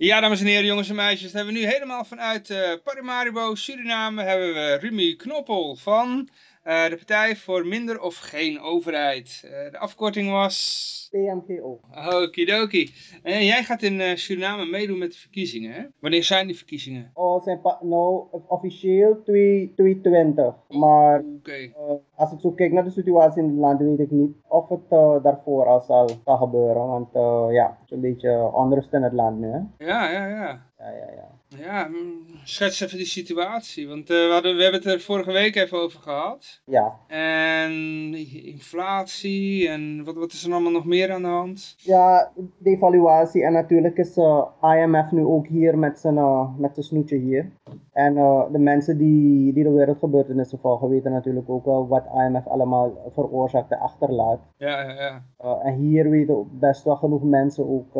Ja, dames en heren, jongens en meisjes, hebben we nu helemaal vanuit uh, Paramaribo, Suriname, hebben we Rumi Knoppel van de Partij voor Minder of Geen Overheid. Uh, de afkorting was... PMGO. Okidoki. En jij gaat in Suriname meedoen met de verkiezingen, hè? Wanneer zijn die verkiezingen? Oh, zijn nou officieel 2020. Maar okay. als ik zo kijk naar de situatie in het land, weet ik niet of het daarvoor al zal, zal gebeuren. Want ja, het is een beetje onrust in het land nu, hè? Ja, ja, ja. Ja, ja, ja. Ja, mm, schets even die situatie. Want uh, we, hadden, we hebben het er vorige week even over gehad. Ja. En inflatie en wat, wat is er allemaal nog meer aan de hand? Ja, devaluatie. En natuurlijk is uh, IMF nu ook hier met zijn, uh, met zijn snoetje hier. En de mensen die, die de wereldgebeurtenissen volgen weten natuurlijk ook wel wat IMF allemaal veroorzaakt en achterlaat. Ja, ja, ja. En hier weten best wel genoeg mensen ook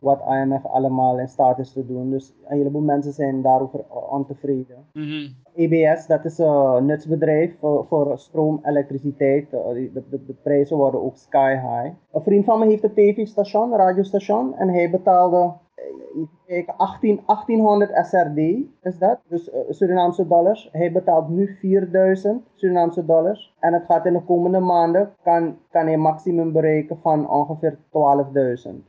wat IMF allemaal in staat is te doen. Dus een heleboel mensen zijn daarover ontevreden. Mm EBS, dat is een nutsbedrijf voor, voor stroom, elektriciteit. De, de, de, prijzen worden ook sky high. Een vriend van me heeft een tv-station, een radiostation. En hij betaalde 18, 1800 SRD is dat, dus uh, Surinaamse dollars. Hij betaalt nu 4000 Surinaamse dollars. En het gaat in de komende maanden, kan, kan hij maximum bereiken van ongeveer 12.000.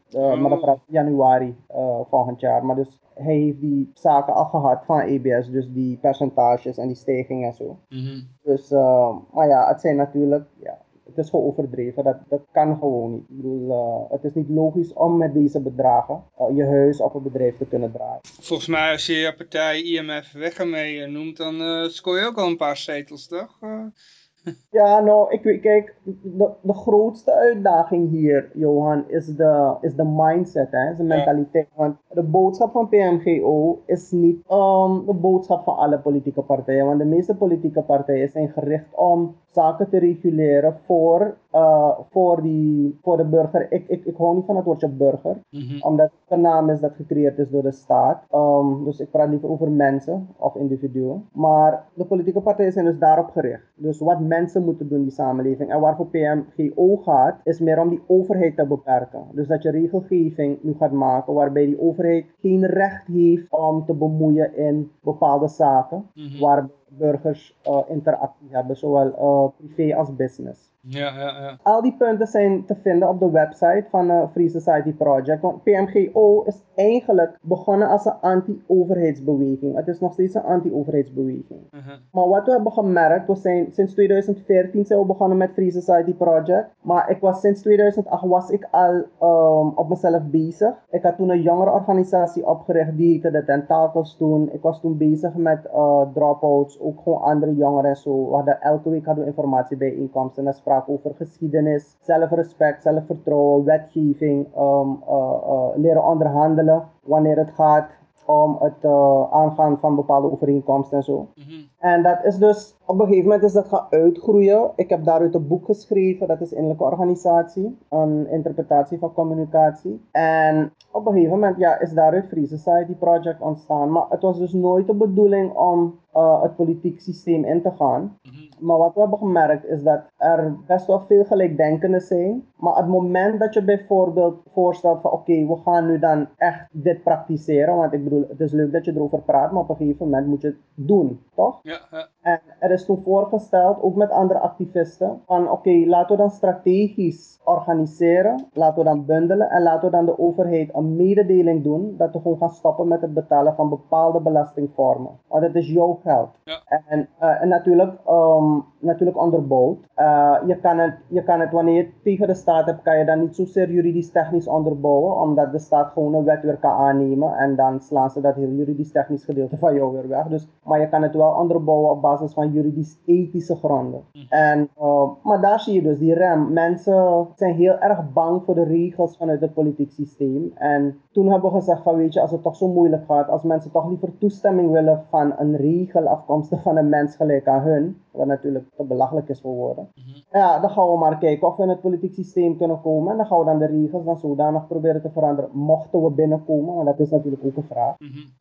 Uh, Maar dat gaat januari uh, volgend jaar. Maar dus hij heeft die zaken al gehad van EBS, dus die percentages en die stijging en zo. Mm -hmm. Dus, uh, maar ja, het zijn natuurlijk, ja, het is gewoon overdreven. Dat, dat kan gewoon niet. Ik bedoel, uh, het is niet logisch om met deze bedragen uh, je huis op een bedrijf te kunnen draaien. Volgens mij als je je partij IMF weg mee noemt, dan uh, scoor je ook al een paar zetels, toch? Ja, nou, ik kijk, de, de grootste uitdaging hier, Johan, is de, is de mindset, hè, is de mentaliteit. Want de boodschap van PMGO is niet um, de boodschap van alle politieke partijen. Want de meeste politieke partijen zijn gericht om zaken te reguleren voor, uh, voor, die, voor de burger. Ik, ik, ik hou niet van het woordje burger, mm -hmm. omdat het een naam is dat gecreëerd is door de staat. Um, dus ik praat liever over mensen of individuen. Maar de politieke partijen zijn dus daarop gericht. Dus wat mensen moeten doen in die samenleving. En waarvoor PMGO gaat, is meer om die overheid te beperken. Dus dat je regelgeving nu gaat maken waarbij die overheid geen recht heeft om te bemoeien in bepaalde zaken. Mm -hmm. Waar burgers uh, interactie hebben, zowel uh, privé als business. Ja, ja, ja. Al die punten zijn te vinden op de website van uh, Free Society Project. Want PMGO is eigenlijk begonnen als een anti-overheidsbeweging. Het is nog steeds een anti-overheidsbeweging. Uh -huh. Maar wat we hebben gemerkt, we zijn sinds 2014 zijn we begonnen met Free Society Project. Maar ik was sinds 2008 was ik al um, op mezelf bezig. Ik had toen een jongere organisatie opgericht, die heette de Tentakels toen. Ik was toen bezig met uh, dropouts, ook gewoon andere jongeren en zo. We hadden, elke week hadden we informatie bij inkomsten en over geschiedenis, zelfrespect, zelfvertrouwen, wetgeving, um, uh, uh, leren onderhandelen wanneer het gaat om het uh, aangaan van bepaalde overeenkomsten en zo. -hmm. En dat is dus, op een gegeven moment is dat gaan uitgroeien. Ik heb daaruit een boek geschreven, dat is Innerlijke Organisatie, een interpretatie van communicatie. En op een gegeven moment ja, is daaruit Free Society Project ontstaan. Maar het was dus nooit de bedoeling om uh, het politiek systeem in te gaan. -hmm. Maar wat we hebben gemerkt is dat er best wel veel gelijkdenkenden zijn. Maar het moment dat je bijvoorbeeld voorstelt van oké, okay, we gaan nu dan echt dit praktiseren. Want ik bedoel, het is leuk dat je erover praat, maar op een gegeven moment moet je het doen, toch? Ja, ja. En er is toen voorgesteld, ook met andere activisten, van oké, okay, laten we dan strategisch organiseren, laten we dan bundelen en laten we dan de overheid een mededeling doen dat we gewoon gaan stoppen met het betalen van bepaalde belastingvormen. Want het is jouw geld. Ja. En, uh, en natuurlijk, um, natuurlijk onderbouwd. Uh, je, kan het, je kan het, wanneer je tegen de staat hebt, kan je dan niet zozeer juridisch technisch onderbouwen, omdat de staat gewoon een wet weer kan aannemen en dan slaan ze dat heel juridisch technisch gedeelte van jou weer weg. Dus, maar je kan het wel onderbouwen op basis van juridisch-ethische gronden. Mm. En, uh, maar daar zie je dus die rem. Mensen zijn heel erg bang voor de regels vanuit het politiek systeem. En toen hebben we gezegd van weet je, als het toch zo moeilijk gaat, als mensen toch liever toestemming willen van een regel afkomstig van een mens gelijk aan hun, wat natuurlijk te belachelijk is voor woorden. -hmm. Ja, dan gaan we maar kijken of we in het politiek systeem kunnen komen. En dan gaan we dan de regels dan zodanig proberen te veranderen. Mochten we binnenkomen, want dat is natuurlijk ook een vraag.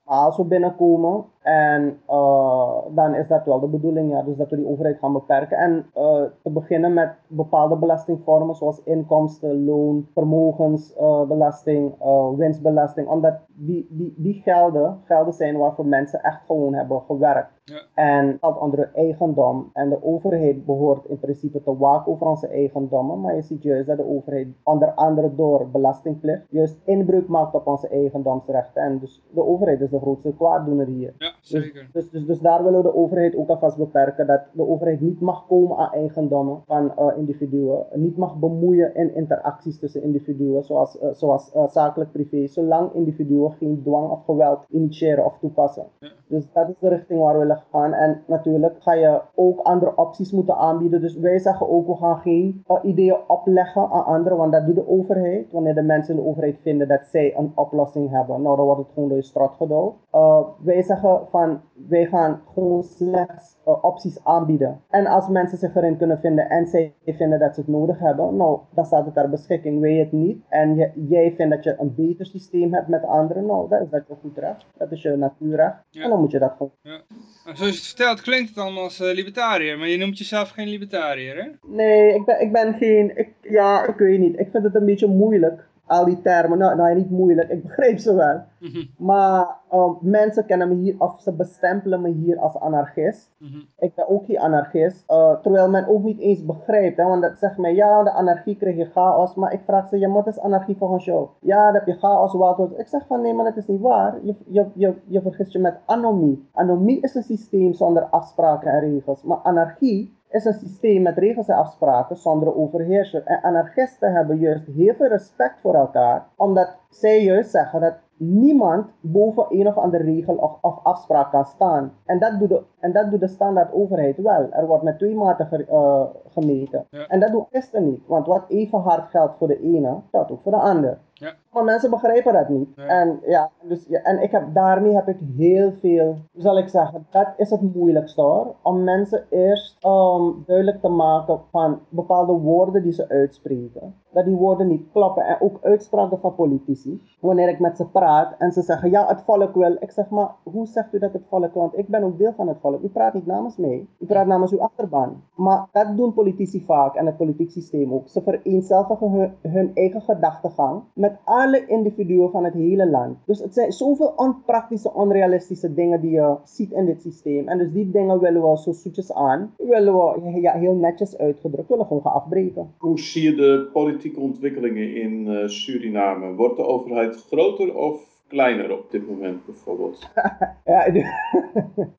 Maar als we binnenkomen, en uh, dan is dat wel de bedoeling, ja. Dus dat we die overheid gaan beperken. En uh, te beginnen met bepaalde belastingvormen zoals inkomsten, loon, vermogensbelasting, uh, winstbelasting. Omdat die, die, die gelden, gelden zijn waarvoor mensen echt gewoon hebben gewerkt. Ja. En dat onder eigendom. En de overheid behoort in principe te waken over onze eigendommen. Maar je ziet juist dat de overheid onder andere door belastingplicht juist inbreuk maakt op onze eigendomsrechten. En dus de overheid is de grootste kwaaddoener hier. Ja, dus- zeker. Dus, dus, dus, daar willen we de overheid ook alvast beperken. Dat de overheid niet mag komen aan eigendommen van uh, individuen. Niet mag bemoeien in interacties tussen individuen. Zoals, uh, zoals uh, zakelijk privé. Zolang individuen geen dwang of geweld initiëren of toepassen. Ja. Dus dat is de richting waar we willen gaan. En natuurlijk ga je ook andere opties moeten aanbieden. Dus wij zeggen ook, we gaan geen uh, ideeën opleggen aan anderen, want dat doet de overheid. Wanneer de mensen in de overheid vinden dat zij een oplossing hebben, nou dan wordt het gewoon door je straat gedouwd. Uh, wij zeggen van, wij gaan gewoon slechts opties aanbieden. En als mensen zich erin kunnen vinden en zij vinden dat ze het nodig hebben, nou, dan staat het ter beschikking. Wij het niet. En je, jij vindt dat je een beter systeem hebt met anderen, nou, dat is dat je goed recht. Dat is je natuurrecht. Ja. En dan moet je dat gewoon. Ja. Zoals je het vertelt klinkt het dan als uh, libertariër, maar je noemt jezelf geen libertariër, hè? Nee, ik ben, ik ben geen, ik, ja, ik weet niet. Ik vind het een beetje moeilijk al die termen, nou, nou niet moeilijk, ik begreep ze wel. Mm -hmm. Maar um, mensen kennen me hier, of ze bestempelen me hier als anarchist. Mm -hmm. Ik ben ook geen anarchist, uh, terwijl men ook niet eens begrijpt. Hè, want dat zegt mij, ja, de anarchie krijg je chaos. Maar ik vraag ze, ja, wat is anarchie volgens jou? Ja, dan heb je chaos, wat. Ik zeg van, nee, maar dat is niet waar. Je, je, je, je vergist je met anomie. Anomie is een systeem zonder afspraken en regels. Maar anarchie is een systeem met regels en afspraken zonder overheerser. En anarchisten hebben juist heel veel respect voor elkaar, omdat zij juist zeggen dat niemand boven een of andere regel of, of afspraak kan staan. En dat, doet de, en dat doet de standaard overheid wel. Er wordt met twee maten ge, uh, gemeten. Ja. En dat doen anarchisten niet, want wat even hard geldt voor de ene, geldt ook voor de ander. Ja. Maar mensen begrijpen dat niet. Nee. En, ja, dus, ja, en ik heb, daarmee heb ik heel veel, zal ik zeggen, dat is het moeilijkste hoor. Om mensen eerst um, duidelijk te maken van bepaalde woorden die ze uitspreken. Dat die woorden niet kloppen. En ook uitspraken van politici. Wanneer ik met ze praat en ze zeggen, ja het volk wil. Ik zeg, maar hoe zegt u dat het volk wil? Want ik ben ook deel van het volk. U praat niet namens mij. U praat namens uw achterban. Maar dat doen politici vaak en het politiek systeem ook. Ze vereenzelvigen hun, hun eigen gedachtegang met alle individuen van het hele land. Dus het zijn zoveel onpraktische, onrealistische dingen die je ziet in dit systeem. En dus die dingen willen we zo zoetjes aan, willen we heel netjes uitgedrukt, willen gewoon gaan afbreken. Hoe zie je de politieke ontwikkelingen in uh, Suriname? Wordt de overheid groter of kleiner op dit moment bijvoorbeeld? ja,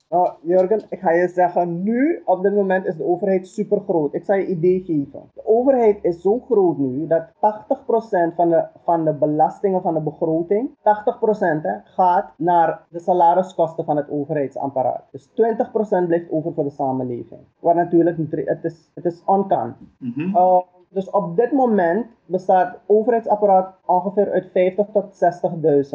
oh, Jurgen, ik ga je zeggen, nu op dit moment is de overheid super groot. Ik zal je een idee geven. De overheid is zo groot nu dat 80% van de, van de belastingen van de begroting, 80% hè, gaat naar de salariskosten van het overheidsapparaat. Dus 20% blijft over voor de samenleving. Wat natuurlijk niet, het is, het is onkan. Mm -hmm. uh, dus op dit moment bestaat het overheidsapparaat ongeveer uit 50 tot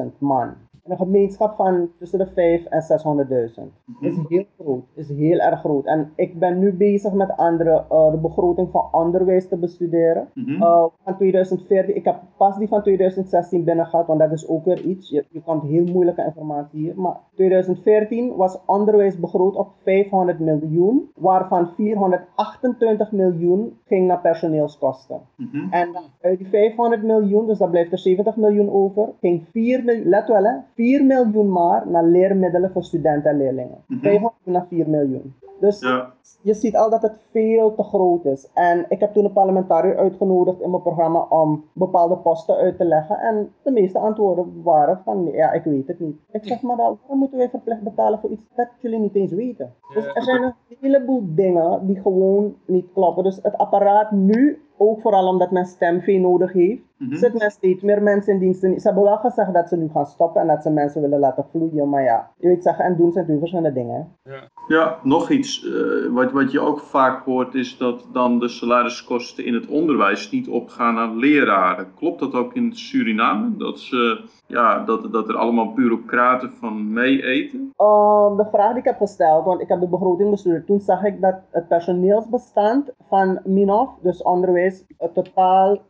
60.000 man. En een gemeenschap van tussen de 5 en 600.000. Mhm. is heel groot, is heel erg groot. En ik ben nu bezig met andere, uh, de begroting van onderwijs te bestuderen. Mhm. Uh, van 2014, ik heb pas die van 2016 binnen gehad, want dat is ook weer iets. Je, je komt heel moeilijke informatie hier. Maar 2014 was onderwijs begroot op 500 miljoen, waarvan 428 miljoen ging naar personeelskosten. Mhm. En uit die 500 miljoen, dus dat blijft er 70 miljoen over, ging 4 miljoen, let wel hè, 4 miljoen maar naar leermiddelen voor studenten en leerlingen. Mhm. 500 naar 4 miljoen. Dus Ja. je ziet al dat het veel te groot is. En ik heb toen een parlementariër uitgenodigd in mijn programma om bepaalde posten uit te leggen. En de meeste antwoorden waren van, ja, ik weet het niet. Ik zeg, maar dan, waarom moeten wij verplicht betalen voor iets dat jullie niet eens weten? Dus er zijn een heleboel dingen die gewoon niet kloppen. Dus het apparaat nu, ook vooral omdat men stemvee nodig heeft, Mhm. zit men steeds meer mensen in dienst. Ze hebben wel gezegd dat ze nu gaan stoppen en dat ze mensen willen laten vloeien. Maar ja, je weet zeggen en doen zijn twee verschillende dingen. Ja. Ja, nog iets. eh, wat, wat je ook vaak hoort is dat dan de salariskosten in het onderwijs niet opgaan aan leraren. Klopt dat ook in Suriname? Dat, ze, ja, dat, dat er allemaal bureaucraten van mee eten? Um, de vraag die ik heb gesteld, want ik heb de begroting bestudeerd, toen zag ik dat het personeelsbestand van Minof, dus onderwijs, het totaal 15.600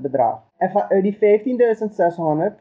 bedraagt. En van, uit die 15.600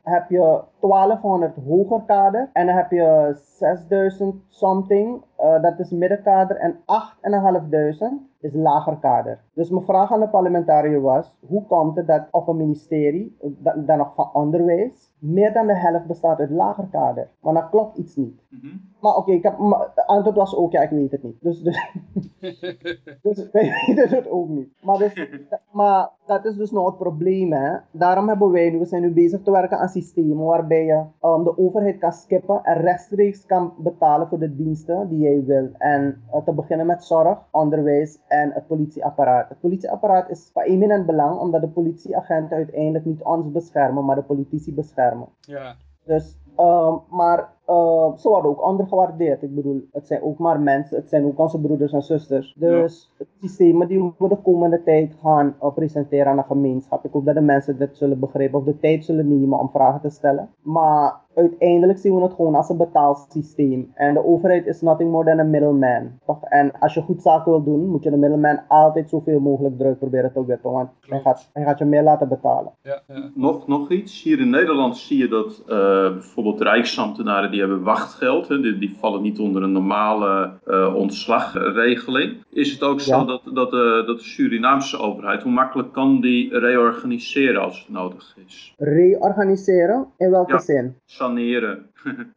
heb je 1200 hoger kader. En dan heb je 6000 something, uh, dat is middenkader. En 8500 is lager kader. Dus mijn vraag aan de parlementariër was, hoe komt het dat op een ministerie, dan nog van onderwijs, meer dan de helft bestaat uit lager kader? Want dat klopt iets niet. Mm -hmm. Maar oké, okay, het antwoord was ook, ja, ik weet het niet. Dus, dus, dus wij weten het ook niet. Maar, dus, maar dat is dus nog het probleem, hè. Daarom hebben wij nu, we zijn nu bezig te werken aan systemen waarbij je um, de overheid kan skippen en rechtstreeks kan betalen voor de diensten die jij wil. En uh, te beginnen met zorg, onderwijs en het politieapparaat. Het politieapparaat is van eminent belang, omdat de politieagenten uiteindelijk niet ons beschermen, maar de politici beschermen. Ja. Dus, uh, maar uh, ze worden ook ondergewaardeerd. Ik bedoel, het zijn ook maar mensen, het zijn ook onze broeders en zusters. Dus ja. systemen die we de komende tijd gaan uh, presenteren aan de gemeenschap. Ik hoop dat de mensen dit zullen begrijpen of de tijd zullen nemen om vragen te stellen. Maar uiteindelijk zien we het gewoon als een betaalsysteem. En de overheid is nothing more than a middleman. Toch? En als je goed zaken wil doen, moet je de middleman altijd zoveel mogelijk druk proberen te wippen. Want hij gaat, hij gaat je meer laten betalen. Ja, ja. Nog, nog iets. Hier in Nederland zie je dat uh, bijvoorbeeld rijksambtenaren die hebben wachtgeld. Hè, die, die, vallen niet onder een normale uh, ontslagregeling. Is het ook zo ja. dat, dat, uh, dat de Surinaamse overheid, hoe makkelijk kan die reorganiseren als het nodig is? Reorganiseren? In welke ja. zin? Saneren.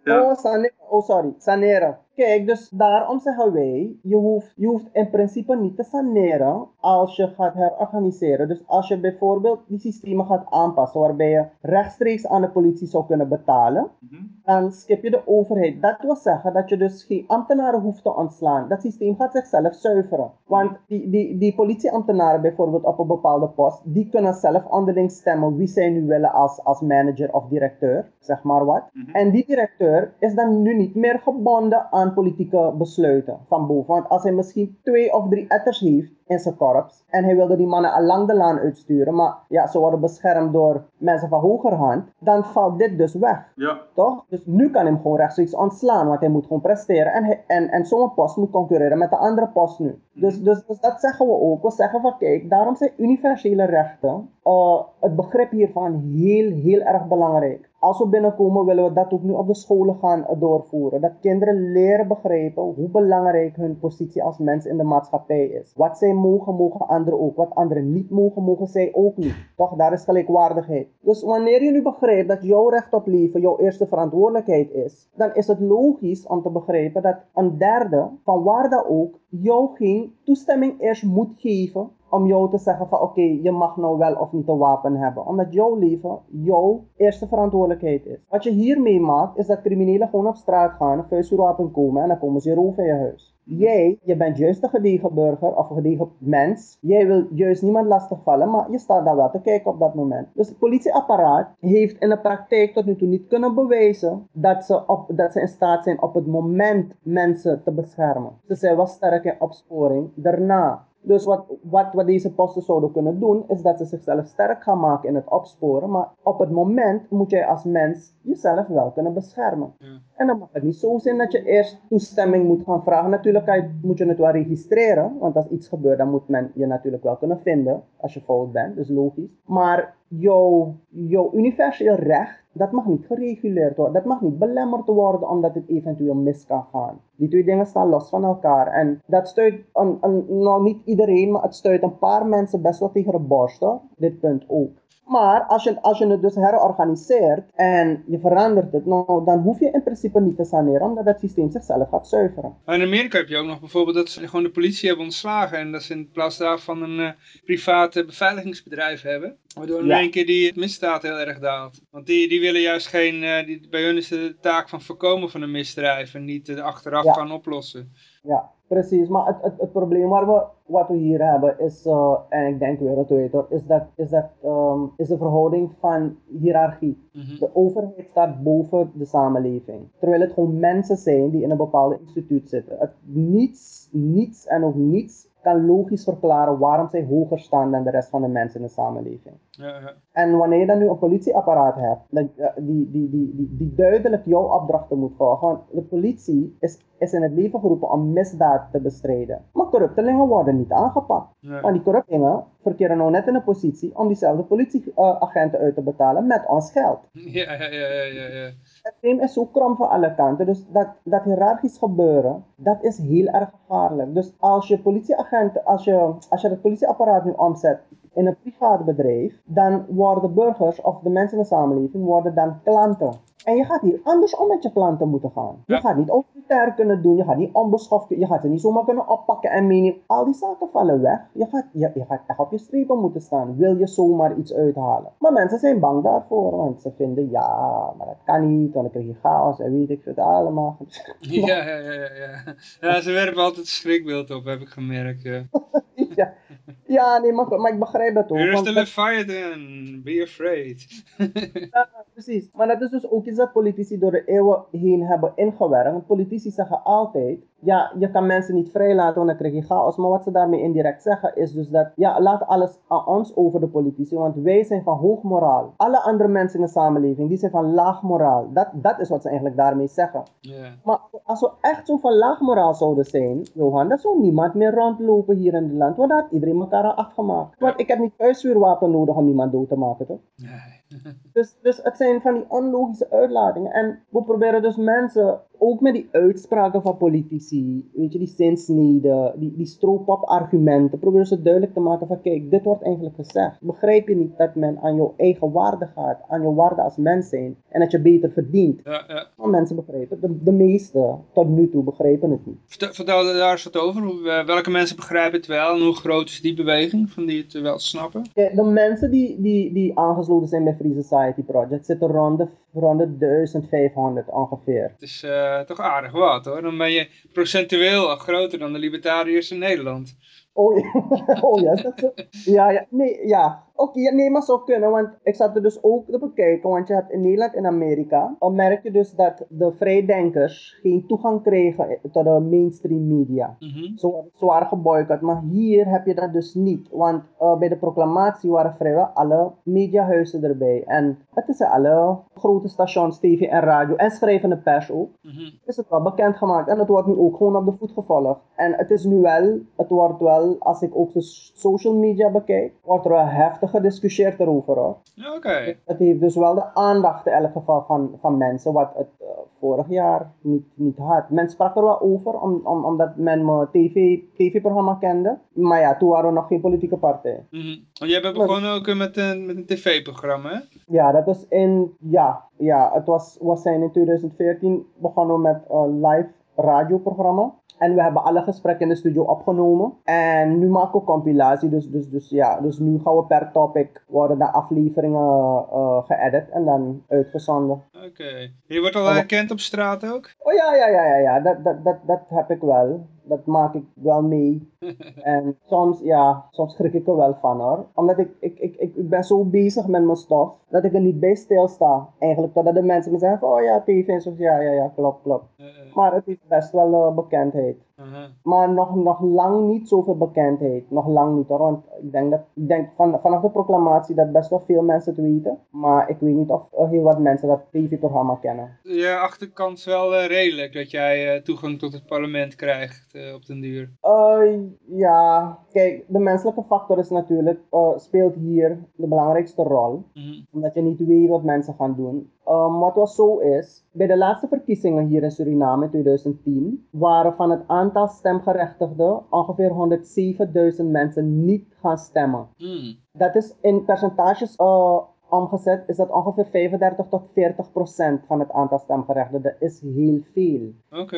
Ja. oh, saneren. oh, sorry. Saneren. Kijk, dus daarom zeggen wij, je hoeft, je hoeft in principe niet te saneren als je gaat herorganiseren. Dus als je bijvoorbeeld die systemen gaat aanpassen waarbij je rechtstreeks aan de politie zou kunnen betalen, mm -hmm. dan skip je de overheid. Dat wil zeggen dat je dus geen ambtenaren hoeft te ontslaan. Dat systeem gaat zichzelf zuiveren. Want die, die, die politieambtenaren bijvoorbeeld op een bepaalde post, die kunnen zelf onderling stemmen wie zij nu willen als, als manager of directeur, zeg maar wat. Mm -hmm. En die directeur is dan nu niet meer gebonden aan politieke besluiten van boven. Want als hij misschien twee of drie etters heeft in zijn korps en hij wilde die mannen al lang de laan uitsturen, maar ja, ze worden beschermd door mensen van hogerhand, dan valt dit dus weg. Ja. Toch? Dus nu kan hij hem gewoon rechtstreeks ontslaan, want hij moet gewoon presteren en, hij, en, en zo'n post moet concurreren met de andere post nu. Dus, dus, dus dat zeggen we ook. We zeggen van kijk, daarom zijn universele rechten, uh, het begrip hiervan heel, heel erg belangrijk. Als we binnenkomen willen we dat ook nu op de scholen gaan doorvoeren. Dat kinderen leren begrijpen hoe belangrijk hun positie als mens in de maatschappij is. Wat zij mogen, mogen anderen ook. Wat anderen niet mogen, mogen zij ook niet. Toch, daar is gelijkwaardigheid. Dus wanneer je nu begrijpt dat jouw recht op leven jouw eerste verantwoordelijkheid is, dan is het logisch om te begrijpen dat een derde, van waar dan ook, jou geen toestemming eerst moet geven om jou te zeggen van oké, je mag nou wel of niet een wapen hebben. Omdat jouw leven jouw eerste verantwoordelijkheid is. Wat je hiermee maakt, is dat criminelen gewoon op straat gaan, een vuistwapen komen en dan komen ze roven in je huis. Jij, je bent juist een gedegen burger of een gedegen mens. Jij wil juist niemand lastigvallen, maar je staat daar wel te kijken op dat moment. Dus het politieapparaat heeft in de praktijk tot nu toe niet kunnen bewijzen dat ze, op, dat ze in staat zijn op het moment mensen te beschermen. Ze zijn wel sterk in opsporing daarna. Dus wat, wat, wat deze posten zouden kunnen doen, is dat ze zichzelf sterk gaan maken in het opsporen. Maar op het moment moet jij als mens jezelf wel kunnen beschermen. Ja. En dan mag het niet zo zijn dat je eerst toestemming moet gaan vragen. Natuurlijk moet je het wel registreren, want als iets gebeurt, dan moet men je natuurlijk wel kunnen vinden als je fout bent, dus logisch. Maar jouw, jouw universeel recht, dat mag niet gereguleerd worden. Dat mag niet belemmerd worden omdat het eventueel mis kan gaan. Die twee dingen staan los van elkaar. En dat stuit, een, een, nou niet iedereen, maar het stuit een paar mensen best wel tegen de borst hoor. Dit punt ook. Maar als je, als je het dus herorganiseert en je verandert het, nou, dan hoef je in principe niet te saneren, omdat het systeem zichzelf gaat zuiveren. In Amerika heb je ook nog bijvoorbeeld dat ze gewoon de politie hebben ontslagen en dat ze in plaats daarvan een uh, privaat uh, beveiligingsbedrijf hebben. Waardoor in ja. één keer die misdaad heel erg daalt. Want die, die willen juist geen, uh, die, bij hun is de taak van voorkomen van een misdrijf en niet uh, achteraf ja. gaan oplossen. Ja, precies. Maar het, het, het probleem waar we, wat we hier hebben is, uh, en ik denk wereldwijd hoor, is, dat, is, dat, um, is de verhouding van hiërarchie. Mm -hmm. De overheid staat boven de samenleving. Terwijl het gewoon mensen zijn die in een bepaald instituut zitten. Het, niets, niets en ook niets kan logisch verklaren waarom zij hoger staan dan de rest van de mensen in de samenleving. Ja, ja. En wanneer je dan nu een politieapparaat hebt, dat, eh, die, die, die, die, die duidelijk jouw opdrachten moet volgen. Want de politie is, is in het leven geroepen om misdaad te bestrijden. Maar corruptelingen worden niet aangepakt. Nee. Want die corruptelingen verkeren nou net in een positie om diezelfde politieagenten uit te betalen met ons geld. Ja, ja, ja, ja, ja, ja. Het systeem is zo krom van alle kanten. Dus dat, dat hiërarchisch gebeuren, dat is heel erg gevaarlijk. Dus als je politieagent, als je, als je het politieapparaat nu omzet in een privaat bedrijf, dan worden burgers of de mensen in de samenleving worden dan klanten. En je gaat hier anders om met je klanten moeten gaan. Je gaat niet autoritair kunnen doen, je gaat niet onbeschoft, je gaat ze niet zomaar kunnen oppakken en meenemen. Al die zaken vallen weg. Je gaat, je, je gaat echt op je strepen moeten staan. Wil je zomaar iets uithalen? Maar mensen zijn bang daarvoor, want ze vinden ja, maar dat kan niet, want dan krijg je chaos en weet ik het allemaal. Ja, ja, ja, ja, ja. Ja, ze werpen altijd een schrikbeeld op, heb ik gemerkt. Ja. ja. nee, maar, maar ik begrijp dat ook. Here is want the dat- Leviathan, be afraid. Ja, precies. Maar dat is dus ook iets dat politici door de eeuwen heen hebben ingewerkt. Want politici zeggen altijd, ja, je kan mensen niet vrijlaten, want dan krijg je chaos. Maar wat ze daarmee indirect zeggen is dus dat, ja, laat alles aan ons over de politici, want wij zijn van hoog moraal. Alle andere mensen in de samenleving, die zijn van laag moraal. Dat, dat is wat ze eigenlijk daarmee zeggen. Maar als we echt zo van laag moraal zouden zijn, Johan, dan zou niemand meer rondlopen hier in het land. Want dan had iedereen elkaar afgemaakt. Want ik heb niet vuistvuurwapen nodig om iemand dood te maken, toch? Nee. Dus, dus het zijn van die onlogische uitlatingen. En we proberen dus mensen, ook met die uitspraken van politici, weet je, die zinsneden, die, die stroopop-argumenten, proberen ze duidelijk te maken van, kijk, dit wordt eigenlijk gezegd. Begrijp je niet dat men aan jouw eigen waarde gaat, aan jouw waarde als mens zijn, en dat je beter verdient? Ja, ja. Maar mensen begrijpen, de, de meesten tot nu toe begrijpen het niet. Vertel, daar eens wat over. Hoe, eh, welke mensen begrijpen het wel en hoe groot is die beweging van die het wel snappen? De mensen die, die, die aangesloten zijn bij Free Society Project zitten rond de, rond de 1500 ongeveer. Het is eh, toch aardig wat hoor. Dan ben je procentueel al groter dan de libertariërs in Nederland. Oh ja, oh, ja, is dat? Ja, ja, nee, ja. Oké, ja, nee, maar zou kunnen, want ik zat er dus ook te bekijken, want je hebt in Nederland en Amerika, dan merk je dus dat de vrijdenkers geen toegang kregen tot de mainstream media. Zo worden zwaar geboycott, maar hier heb je dat dus niet, want eh, bij de proclamatie waren vrijwel alle mediahuizen erbij. En het is alle grote stations, tv en radio en schrijvende pers ook Mhm. is het wel bekendgemaakt. En het wordt nu ook gewoon op de voet gevolgd. En het is nu wel, het wordt wel, als ik ook de social media bekijk, wordt er wel heftig gediscussieerd erover hoor. Ja, Oké. Het heeft dus wel de aandacht in elk geval van, van mensen, wat het eh, vorig jaar niet, niet had. Men sprak er wel over, om, om, omdat men mijn TV, tv-programma kende. Maar ja, toen waren we nog geen politieke partij. Mhm. Want jij bent begonnen ook eh, met een, met een tv-programma, hè? Ja, dat is in, ja, ja het was, was zijn in 2014 begonnen we met een live radioprogramma. En we hebben alle gesprekken in de studio opgenomen. En nu maken we compilatie. Dus, dus, dus ja, dus nu gaan we per topic worden de afleveringen eh geëdit en dan uitgezonden. Oké. Je wordt al herkend op straat ook? Oh ja, ja, ja, ja, ja. Dat, dat, dat, dat heb ik wel. Dat maak ik wel mee. en soms, ja, soms schrik ik er wel van hoor. Omdat ik, ik, ik, ik, ik ben zo bezig met mijn stof, dat ik er niet bij stilsta. Eigenlijk, totdat de mensen me zeggen van, oh ja, tv en zo. Ja, ja, ja, klopt, klopt. Eh, eh, Maar het heeft best wel eh, bekendheid. Maar nog, nog lang niet zoveel bekendheid. Nog lang niet hoor. Want ik denk, dat, ik denk van, vanaf de proclamatie dat best wel veel mensen het weten. Maar ik weet niet of heel wat mensen dat tv-programma kennen. Je achterkant is wel eh, redelijk dat jij eh, toegang tot het parlement krijgt eh, op den duur. Ja, kijk, de menselijke factor is natuurlijk, speelt hier de belangrijkste rol. Mhm. Omdat je niet weet wat mensen gaan doen. Um, wat wel zo is, bij de laatste verkiezingen hier in Suriname in 2010 waren van het aantal stemgerechtigden ongeveer 107.000 mensen niet gaan stemmen. Mm. Dat is in percentages eh, omgezet, is dat ongeveer 35 tot 40 procent van het aantal stemgerechtigden. Dat is heel veel.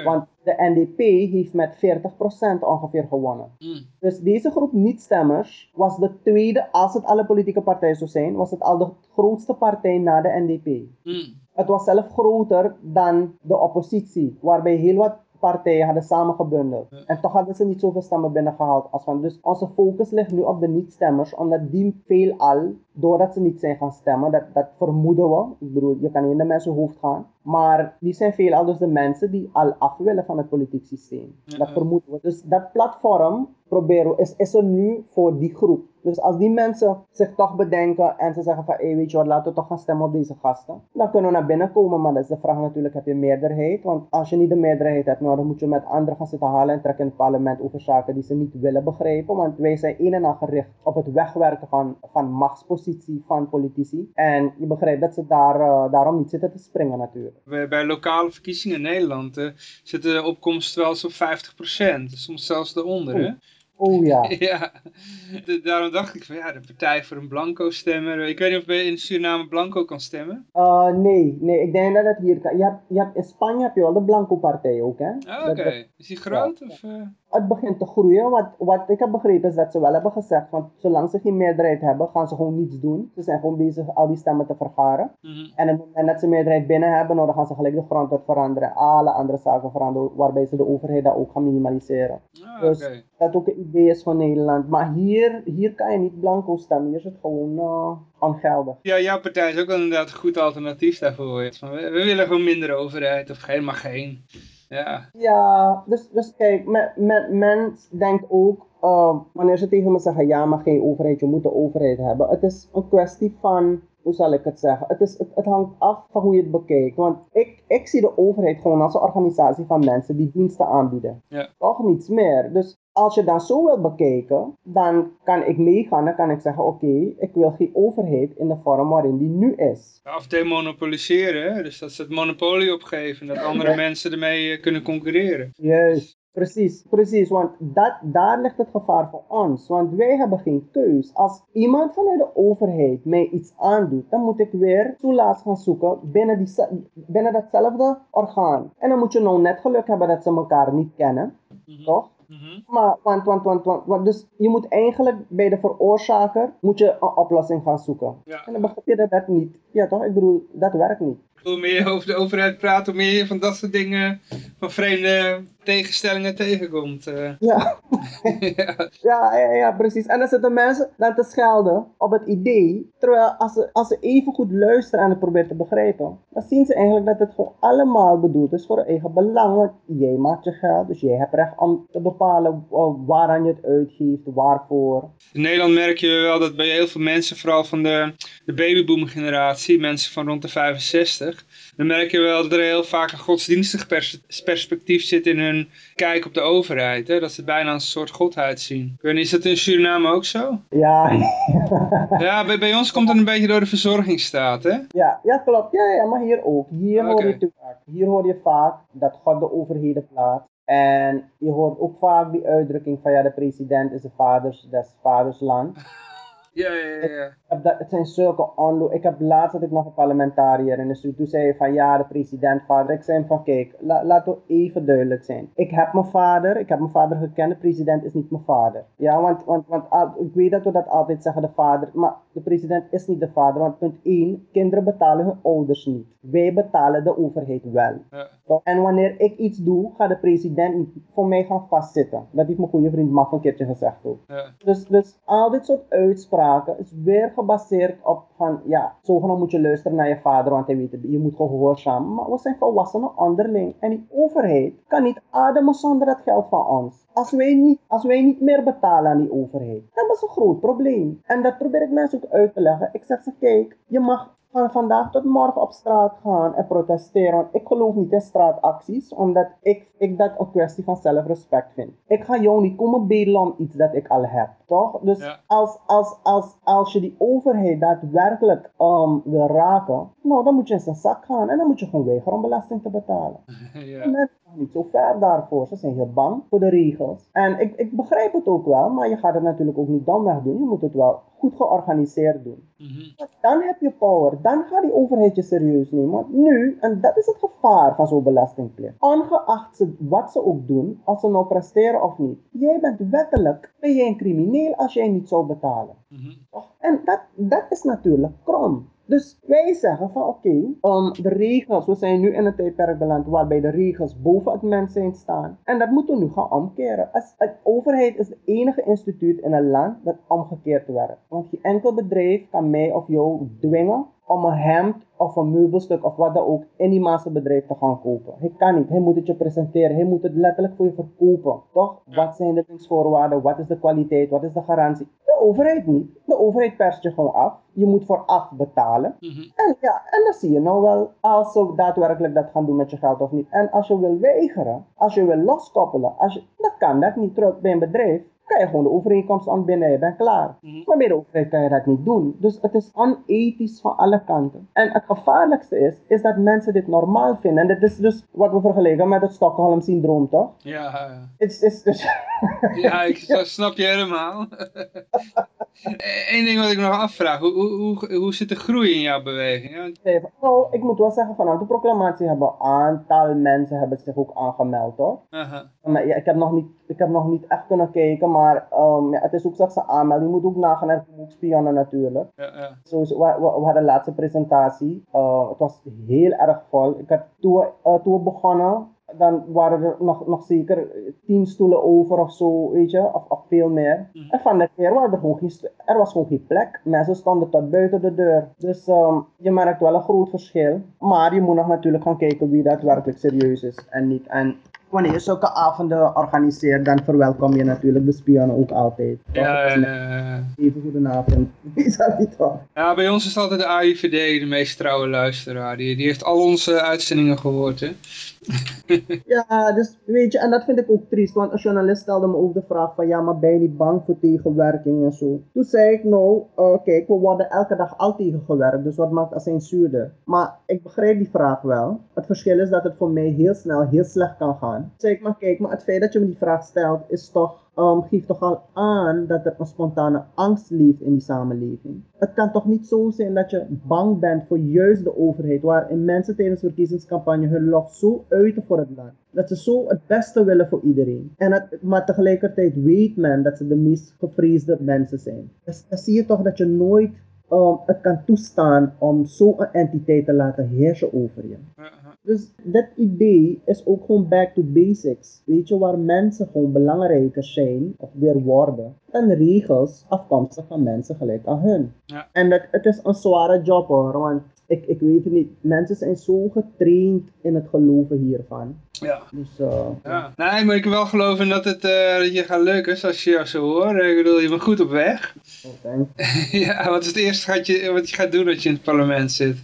Want de NDP heeft met 40 procent ongeveer gewonnen. Mm. Dus deze groep niet-stemmers was de tweede, als het alle politieke partijen zou zijn, was het al de grootste partij na de NDP. Mm. Het was zelf groter dan de oppositie, waarbij heel wat partijen hadden samengebundeld. Ja. En toch hadden ze niet zoveel stemmen binnengehaald als van. Dus onze focus ligt nu op de niet-stemmers, omdat die veelal, doordat ze niet zijn gaan stemmen, dat, dat vermoeden we. Ik bedoel, je kan niet in de mensen hoofd gaan. Maar die zijn veelal dus de mensen die al af willen van het politiek systeem. Ja. Dat vermoeden we. Dus dat platform proberen, is, is er nu voor die groep. Dus als die mensen zich toch bedenken en ze zeggen van, hey, weet je wat, laten we toch gaan stemmen op deze gasten. Dan kunnen we naar binnen komen, maar dat is de vraag natuurlijk, heb je meerderheid? Want als je niet de meerderheid hebt, nou, dan moet je met anderen gaan zitten halen en trekken in het parlement over zaken die ze niet willen begrijpen. Want wij zijn een en al gericht op het wegwerken van, van van politici. En je begrijpt dat ze daar, uh, daarom niet zitten te springen natuurlijk. Bij, bij lokale verkiezingen in Nederland uh, zit de opkomst wel eens op 50%, soms zelfs eronder. Hè? Oh ja. ja, daarom dacht ik van ja, de Partij voor een Blanco stemmer. Ik weet niet of je in Suriname Blanco kan stemmen. Uh, nee, nee, ik denk dat het hier kan. Je hebt, je hebt, in Spanje heb je wel de Blanco partij ook, hè? Oh, Oké, okay. is die groot? Ja. Of, uh... Het begint te groeien. Wat, wat ik heb begrepen is dat ze wel hebben gezegd, van zolang ze geen meerderheid hebben, gaan ze gewoon niets doen. Ze zijn gewoon bezig al die stemmen te vergaren. Mm -hmm. En op het moment dat ze meerderheid binnen hebben, nou, dan gaan ze gelijk de grondwet veranderen. Alle andere zaken veranderen, waarbij ze de overheid dat ook gaan minimaliseren. Oh, dus okay. dat ook een idee is van Nederland. Maar hier, hier kan je niet blanco stemmen. Hier is het gewoon uh, ongeldig. Ja, jouw partij is ook inderdaad een goed alternatief daarvoor. We, we willen gewoon minder overheid of helemaal geen. Ja, ja dus, dus kijk, men, denkt ook, uh, wanneer ze tegen me zeggen, ja, maar geen overheid, je moet de overheid hebben. Het is een kwestie van, hoe zal ik het zeggen, het, is, het, het hangt af van hoe je het bekijkt. Want ik, ik zie de overheid gewoon als een organisatie van mensen die diensten aanbieden. Ja. Toch niets meer. Dus als je dan zo wil bekijken, dan kan ik meegaan. Dan kan ik zeggen, oké, okay, ik wil geen overheid in de vorm waarin die nu is. Of demonopoliseren, dus dat ze het monopolie opgeven. En dat andere mensen ermee kunnen concurreren. Juist. Precies, precies, want dat, daar ligt het gevaar voor ons. Want wij hebben geen keus. Als iemand vanuit de overheid mij iets aandoet, dan moet ik weer toelaat gaan zoeken binnen, die, binnen datzelfde orgaan. En dan moet je nou net geluk hebben dat ze elkaar niet kennen, mm -hmm. toch? Mm -hmm. Maar, want, want, want, want, want, dus je moet eigenlijk bij de veroorzaker moet je een oplossing gaan zoeken. Ja. En dan begrijp je dat, dat niet. Ja toch, ik bedoel, dat werkt niet. Hoe meer je over de overheid praat, hoe meer je van dat soort dingen, van vreemde tegenstellingen tegenkomt. Uh. Ja. ja. Ja, ja, precies. En dan zitten mensen dan te schelden op het idee, terwijl als ze, als ze even goed luisteren en het proberen te begrijpen, dan zien ze eigenlijk dat het gewoon allemaal bedoeld is voor eigen belang. Want jij maakt je geld, dus jij hebt recht om te bepalen waaraan je het uitgeeft, waarvoor. In Nederland merk je wel dat bij heel veel mensen, vooral van de, de babyboom generatie, mensen van rond de 65, dan merk je wel dat er heel vaak een godsdienstig pers perspectief zit in hun kijk op de overheid. Hè? Dat ze bijna als een soort godheid zien. Ik weet niet, is dat in Suriname ook zo? Ja. ja, bij, bij ons komt het een beetje door de verzorgingsstaat, hè? Ja, ja klopt. Ja, ja, maar hier ook. Hier, Oké. hoor je vaak, hier hoor je vaak dat God de overheden plaatst. En je hoort ook vaak die uitdrukking van ja, de president is de vaders, des vaders land. Ja, ja, ja. Ik heb dat, het zijn zulke onlo... Ik heb laatst had ik nog een parlementariër en dus toen zei hij van ja, de president, vader. Ik zei van kijk, la, laten we even duidelijk zijn. Ik heb mijn vader, ik heb mijn vader gekend, de president is niet mijn vader. Ja, want, want, want al- ik weet dat we dat altijd zeggen, de vader, maar de president is niet de vader. Want punt 1, kinderen betalen hun ouders niet. Wij betalen de overheid wel. Ja. Toch? En wanneer ik iets doe, gaat de president niet voor mij gaan vastzitten. Dat heeft mijn goede vriend Maf een keertje gezegd ook. Ja. Dus, dus al dit soort uitspraken is weer gebaseerd op van, ja, zogenaamd moet je luisteren naar je vader, want hij weet je moet gehoorzamen. Maar we zijn volwassenen onderling. En die overheid kan niet ademen zonder het geld van ons. Als wij niet, als wij niet meer betalen aan die overheid, dan is een groot probleem. En dat probeer ik mensen ook uit te leggen. Ik zeg ze, kijk, je mag van vandaag tot morgen op straat gaan en protesteren. Want ik geloof niet in straatacties, omdat ik, ik dat een kwestie van zelfrespect vind. Ik ga jou niet komen bedelen om iets dat ik al heb, toch? Dus Ja. als, als, als, als je die overheid daadwerkelijk um, wil raken, nou, dan moet je in zijn zak gaan en dan moet je gewoon weigeren om belasting te betalen. ja. En niet zo ver daarvoor. Ze zijn heel bang voor de regels. En ik, ik begrijp het ook wel, maar je gaat het natuurlijk ook niet domweg doen. Je moet het wel goed georganiseerd doen. Mhm. Dan heb je power. Dan gaat die overheid je serieus nemen. Want nu, en dat is het gevaar van zo'n belastingplicht. Ongeacht ze, wat ze ook doen, als ze nou presteren of niet. Jij bent wettelijk, ben jij een crimineel als jij niet zou betalen. Mhm. En dat, dat is natuurlijk krom. Dus wij zeggen van oké, um, de regels, we zijn nu in een tijdperk beland waarbij de regels boven het mens zijn staan. En dat moeten we nu gaan omkeren. Als, de overheid is het enige instituut in een land dat omgekeerd werkt. Want geen enkel bedrijf kan mij of jou dwingen om een hemd of een meubelstuk of wat dan ook in die bedrijf te gaan kopen. Hij kan niet. Hij moet het je presenteren. Hij moet het letterlijk voor je verkopen. Toch? Wat zijn de voorwaarden? Wat is de kwaliteit? Wat is de garantie? De overheid niet. De overheid perst je gewoon af. Je moet vooraf betalen. Mhm. En ja, en dan zie je nou wel als ze daadwerkelijk dat gaan doen met je geld of niet. En als je wil weigeren, als je wil loskoppelen, als je, dan kan dat niet terug bij een bedrijf kan je gewoon de overeenkomst aanbinden en je bent klaar. Mhm. Maar bij de overheid kan je dat niet doen. Dus het is onethisch van alle kanten. En het gevaarlijkste is, is dat mensen dit normaal vinden. En dit is dus wat we vergelijken met het Stockholm-syndroom, toch? Ja, ja. Het dus... ja, ik snap je helemaal. Eén ding wat ik nog afvraag, hoe, hoe, hoe, zit de groei in jouw beweging? Nou, ik moet wel zeggen, vanuit de proclamatie hebben een aantal mensen hebben zich ook aangemeld, toch? Aha. Maar ja, ik, heb nog niet, ik heb nog niet echt kunnen kijken, maar um, ja, het is ook slechts een aanmelding. Je moet ook nagaan en spionnen natuurlijk. Ja, ja. Zo, we, we, we, hadden de laatste presentatie. Uh, het was heel erg vol. Ik had, toen, we, uh, toen we begonnen, dan waren er nog, nog zeker tien stoelen over of zo, weet je, of, of veel meer. Mm. En van de keer waren er gewoon geen, er was gewoon geen plek. Mensen stonden tot buiten de deur. Dus um, je merkt wel een groot verschil. Maar je moet nog natuurlijk gaan kijken wie daadwerkelijk serieus is en niet. En wanneer je zulke avonden organiseert, dan verwelkom je natuurlijk de spionnen ook altijd. Ja, ja, ja. Even goedenavond. Is dat niet toch? Ja, bij ons is altijd de AIVD, de meest trouwe luisteraar. Die, die heeft al onze uitzendingen gehoord, hè. ja, dus weet je, en dat vind ik ook triest, want een journalist stelde me ook de vraag van, ja, maar ben je niet bang voor tegenwerking en zo? Toen zei ik, nou, uh, kijk, we worden elke dag al tegengewerkt, dus wat maakt als zuurder? Maar ik begrijp die vraag wel. Het verschil is dat het voor mij heel snel heel slecht kan gaan. Toen zei ik, maar kijk, maar het feit dat je me die vraag stelt, is toch um, geeft toch al aan dat er een spontane angst leeft in die samenleving. Het kan toch niet zo zijn dat je bang bent voor juist de overheid, waarin mensen tijdens de verkiezingscampagne hun lof zo uiten voor het land. Dat ze zo het beste willen voor iedereen. En het, maar tegelijkertijd weet men dat ze de meest gevreesde mensen zijn. Dus dan zie je toch dat je nooit um, het kan toestaan om zo'n entiteit te laten heersen over je. Dus dat idee is ook gewoon back to basics. Weet je, waar mensen gewoon belangrijker zijn, of weer worden, dan regels afkomstig van mensen gelijk aan hun. Ja. En dat, het is een zware job hoor, want ik, ik weet het niet. Mensen zijn zo getraind in het geloven hiervan. Ja. Dus, uh, ja. Nee, maar ik wel geloven dat het uh, dat je gaat lukken, zoals je jou zo hoor. Ik bedoel, je bent goed op weg. Okay. ja, wat is het eerste wat je, wat je gaat doen als je in het parlement zit?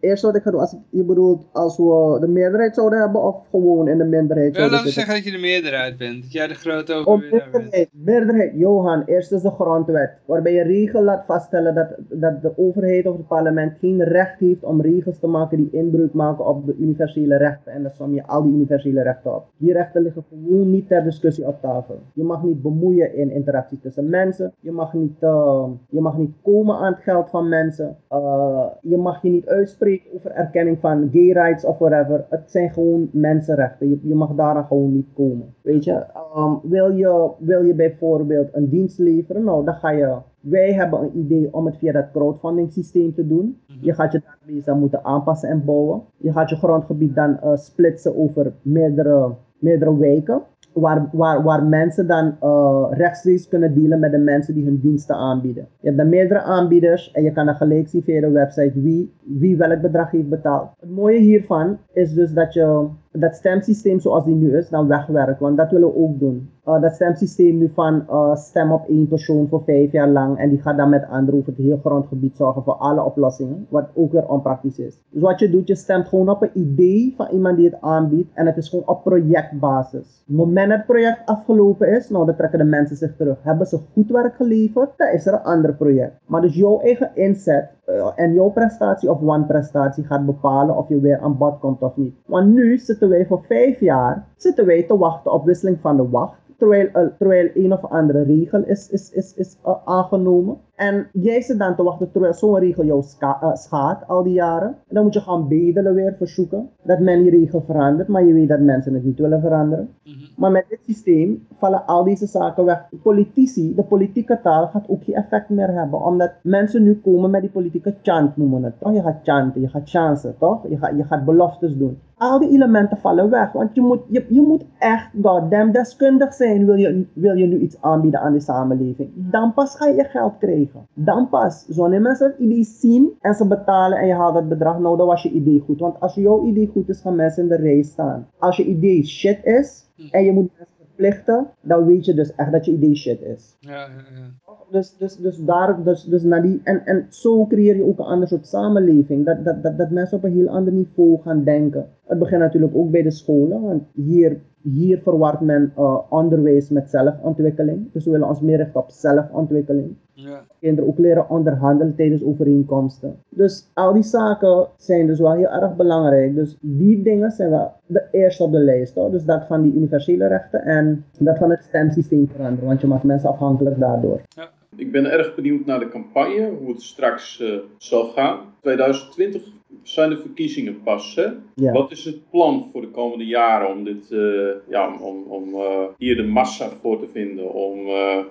Eerst wat ik ga doen, als je bedoelt als we de meerderheid zouden hebben of gewoon in de minderheid Wel, laten we zeggen dat je de meerderheid bent, dat jij de grote overwinnaar bent. Meerderheid, Johan, eerst is de grondwet, waarbij je regel laat vaststellen dat, dat de overheid of het parlement geen recht heeft om regels te maken die inbreuk maken op de universele rechten. En dan som je al die universele rechten op. Die rechten liggen gewoon niet ter discussie op tafel. Je mag niet bemoeien in interactie tussen mensen. Je mag niet, uh, je mag niet komen aan het geld van mensen. Uh, je mag je niet uitspreken over erkenning van gay rights of whatever. Het zijn gewoon mensenrechten. Je, je mag daar gewoon niet komen. Weet je, um, wil je, wil je bijvoorbeeld een dienst leveren? Nou, dan ga je. Wij hebben een idee om het via dat crowdfunding systeem te doen. Je gaat je database dan moeten aanpassen en bouwen. Je gaat je grondgebied dan uh, splitsen over meerdere, meerdere wijken waar, waar, waar mensen dan uh, rechtstreeks kunnen dealen met de mensen die hun diensten aanbieden. Je hebt dan meerdere aanbieders en je kan dan gelijk zien via de website wie, wie welk bedrag heeft betaald. Het mooie hiervan is dus dat je dat stemsysteem zoals die nu is dan wegwerkt, want dat willen we ook doen. Uh, dat stemsysteem nu van uh, stem op één persoon voor vijf jaar lang en die gaat dan met anderen over het hele grondgebied zorgen voor alle oplossingen, wat ook weer onpraktisch is. Dus wat je doet, je stemt gewoon op een idee van iemand die het aanbiedt en het is gewoon op projectbasis. Het moment het project afgelopen is, nou dan trekken de mensen zich terug. Hebben ze goed werk geleverd, dan is er een ander project. Maar dus jouw eigen inzet uh, en jouw prestatie of one-prestatie gaat bepalen of je weer aan bod komt of niet. Want nu zitten wij voor vijf jaar zitten wij te wachten op wisseling van de wacht. Terwijl, uh, terwijl een of andere regel is, is, is, is uh, aangenomen. En jij zit dan te wachten terwijl zo'n regel jou uh, schaadt al die jaren. En dan moet je gaan bedelen weer, verzoeken. Dat men die regel verandert. Maar je weet dat mensen het niet willen veranderen. Mm -hmm. Maar met dit systeem vallen al deze zaken weg. Politici, de politieke taal gaat ook geen effect meer hebben. Omdat mensen nu komen met die politieke chant noemen het. Toch? Je gaat chanten, je gaat chansen, toch? Je gaat, je gaat beloftes doen. Al die elementen vallen weg. Want je moet, je, je moet echt goddamn deskundig zijn. Wil je, wil je nu iets aanbieden aan de samenleving. Dan pas ga je geld krijgen. Dan pas, wanneer mensen het idee zien en ze betalen en je haalt het bedrag, nou dan was je idee goed. Want als jouw idee goed is, gaan mensen in de rij staan. Als je idee shit is en je moet mensen verplichten, dan weet je dus echt dat je idee shit is. Ja, ja, ja. Dus, dus, dus daar, dus, dus naar die, en, en zo creëer je ook een ander soort samenleving. Dat, dat, dat, dat mensen op een heel ander niveau gaan denken. Het begint natuurlijk ook bij de scholen, want hier, hier verwart men uh, onderwijs met zelfontwikkeling. Dus we willen ons meer richten op zelfontwikkeling. Ja. Kinderen ook leren onderhandelen tijdens overeenkomsten. Dus al die zaken zijn dus wel heel erg belangrijk. Dus die dingen zijn wel de eerste op de lijst. Hoor. Dus dat van die universele rechten en dat van het stemsysteem veranderen. Want je maakt mensen afhankelijk daardoor. Ja. Ik ben erg benieuwd naar de campagne, hoe het straks uh, zal gaan. 2020 zijn de verkiezingen pas. Hè? Ja. Wat is het plan voor de komende jaren om, dit, uh, ja, om, om uh, hier de massa voor te vinden, om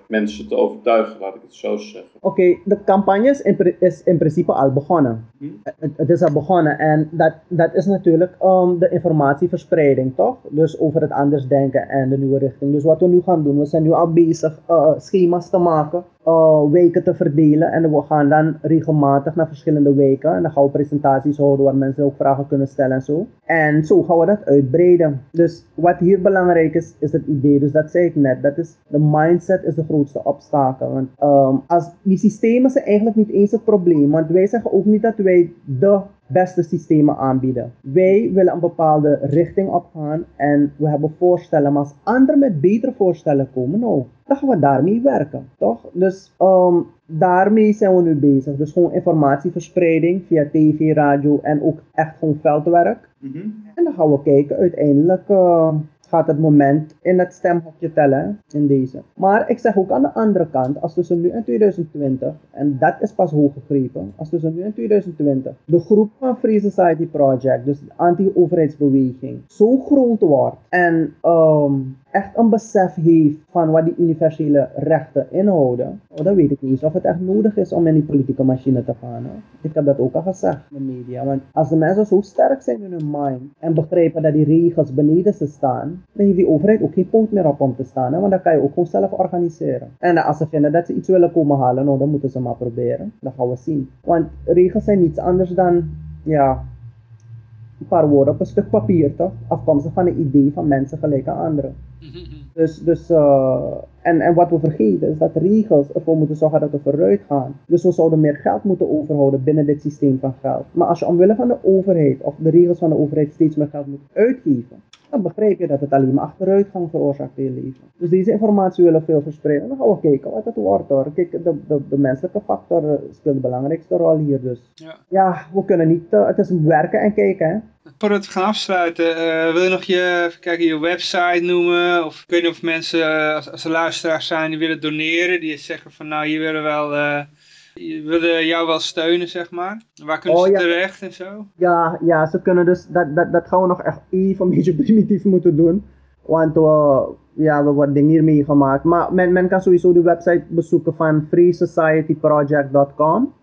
mensen te overtuigen, laat ik het zo zeggen? Oké, okay, de campagne is in, is in, principe al begonnen. Hm? Het, het, is al begonnen en dat, dat is natuurlijk um, de informatieverspreiding, toch? Dus over het anders denken en de nieuwe richting. Dus wat we nu gaan doen, we zijn nu al bezig schema's te maken. Uh, weken te verdelen en we gaan dan regelmatig naar verschillende weken en dan gaan we presentaties houden waar mensen ook vragen kunnen stellen en zo. En zo gaan we dat uitbreiden. Dus wat hier belangrijk is, is het idee. Dus dat zei ik net. Dat is, de mindset is de grootste obstakel. Want um, als, die systemen zijn eigenlijk niet eens het probleem. Want wij zeggen ook niet dat wij de beste systemen aanbieden. Wij willen een bepaalde richting opgaan en we hebben voorstellen. Maar als anderen met betere voorstellen komen, nou, dan gaan we daarmee werken, toch? Dus um, daarmee zijn we nu bezig. Dus gewoon informatieverspreiding via tv, radio en ook echt gewoon veldwerk. Mm -hmm. En dan gaan we kijken, uiteindelijk uh, gaat het moment in het stemhokje tellen in deze. Maar ik zeg ook aan de andere kant, als tussen nu en 2020, en dat is pas hoog gegrepen, als tussen nu en 2020 de groep van Free Society Project, dus de anti-overheidsbeweging, zo groot wordt en um, echt een besef heeft van wat die universele rechten inhouden, oh, dan weet ik niet eens of het echt nodig is om in die politieke machine te gaan. Hè. Ik heb dat ook al gezegd in de media. Want als de mensen zo sterk zijn in hun mind en begrijpen dat die regels beneden ze staan, dan heeft die overheid ook geen punt meer op om te staan. Hè, want dan kan je ook gewoon zelf organiseren. En als ze vinden dat ze iets willen komen halen, nou, dan moeten ze maar proberen. Dat gaan we zien. Want regels zijn niets anders dan, ja, een paar woorden op een stuk papier, toch? Afkomstig van een idee van mensen gelijk aan anderen. Dus, dus uh, en, en wat we vergeten is dat regels ervoor moeten zorgen dat we vooruit gaan. Dus we zouden meer geld moeten overhouden binnen dit systeem van geld. Maar als je omwille van de overheid of de regels van de overheid steeds meer geld moet uitgeven, dan begrijp je dat het alleen maar achteruitgang veroorzaakt in je leven. Dus deze informatie willen we veel verspreiden. Dan gaan we kijken wat het wordt hoor. Kijk, de, de, de menselijke factor speelt de belangrijkste rol hier dus. Ja, ja we kunnen niet, uh, het is werken en kijken hè. Voordat we gaan afsluiten, uh, wil je nog je, even kijken, je website noemen? Of ik weet niet of mensen, als, als er luisteraars zijn die willen doneren, die zeggen van nou, hier willen wel... Uh, willen jou wel steunen, zeg maar. Waar kunnen Oh, ze ja. terecht en zo? Ja, ja, ze kunnen dus, dat, dat, dat gaan we nog echt even een beetje primitief moeten doen. Want we, ja, we worden dingen hier meegemaakt. Maar men, men kan sowieso de website bezoeken van freesocietyproject.com.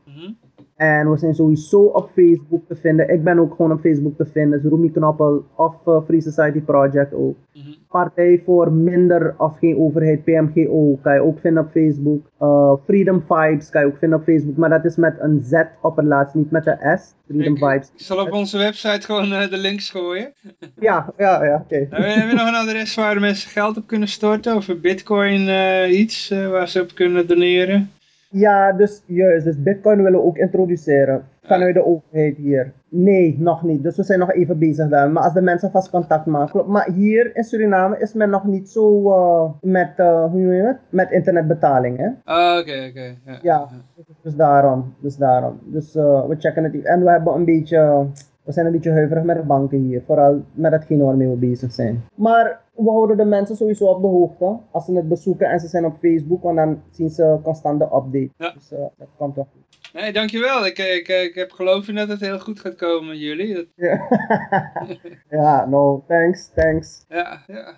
En we zijn sowieso op Facebook te vinden. Ik ben ook gewoon op Facebook te vinden. Dus Rumi Knoppel of uh, Free Society Project ook. Mhm. Partij voor minder of geen overheid, PMGO, kan je ook vinden op Facebook. Uh, Freedom Vibes kan je ook vinden op Facebook. Maar dat is met een Z op het laatst, niet met een S. Freedom Ik- Vibes. Ik zal op onze website gewoon eh, de links gooien. Ja, ja, ja, oké. Hebben we, hebben we nog een adres waar mensen geld op kunnen storten? Of een bitcoin eh, iets eh, waar ze op kunnen doneren? Ja, dus juist. Dus Bitcoin willen we ook introduceren vanuit de overheid hier. Nee, nog niet. Dus we zijn nog even bezig daar. Maar als de mensen vast contact maken. Klopt. Maar hier in Suriname is men nog niet zo uh, met, uh, hoe noem je het? Met internetbetaling, hè? Ah, oké, oké. ja. Ja, dus daarom. Dus daarom. Dus uh, we checken het. En we hebben een beetje, we zijn een beetje huiverig met de banken hier. Vooral met hetgene waarmee we bezig zijn. Maar we houden de mensen sowieso op de hoogte. Als ze het bezoeken en ze zijn op Facebook, want dan zien ze constant de update. Ja. Dus uh, dat komt wel goed. Nee, dankjewel. Ik, ik, ik heb geloof in dat het heel goed gaat komen jullie. Dat, Ja, ja no, thanks, thanks. ja, ja.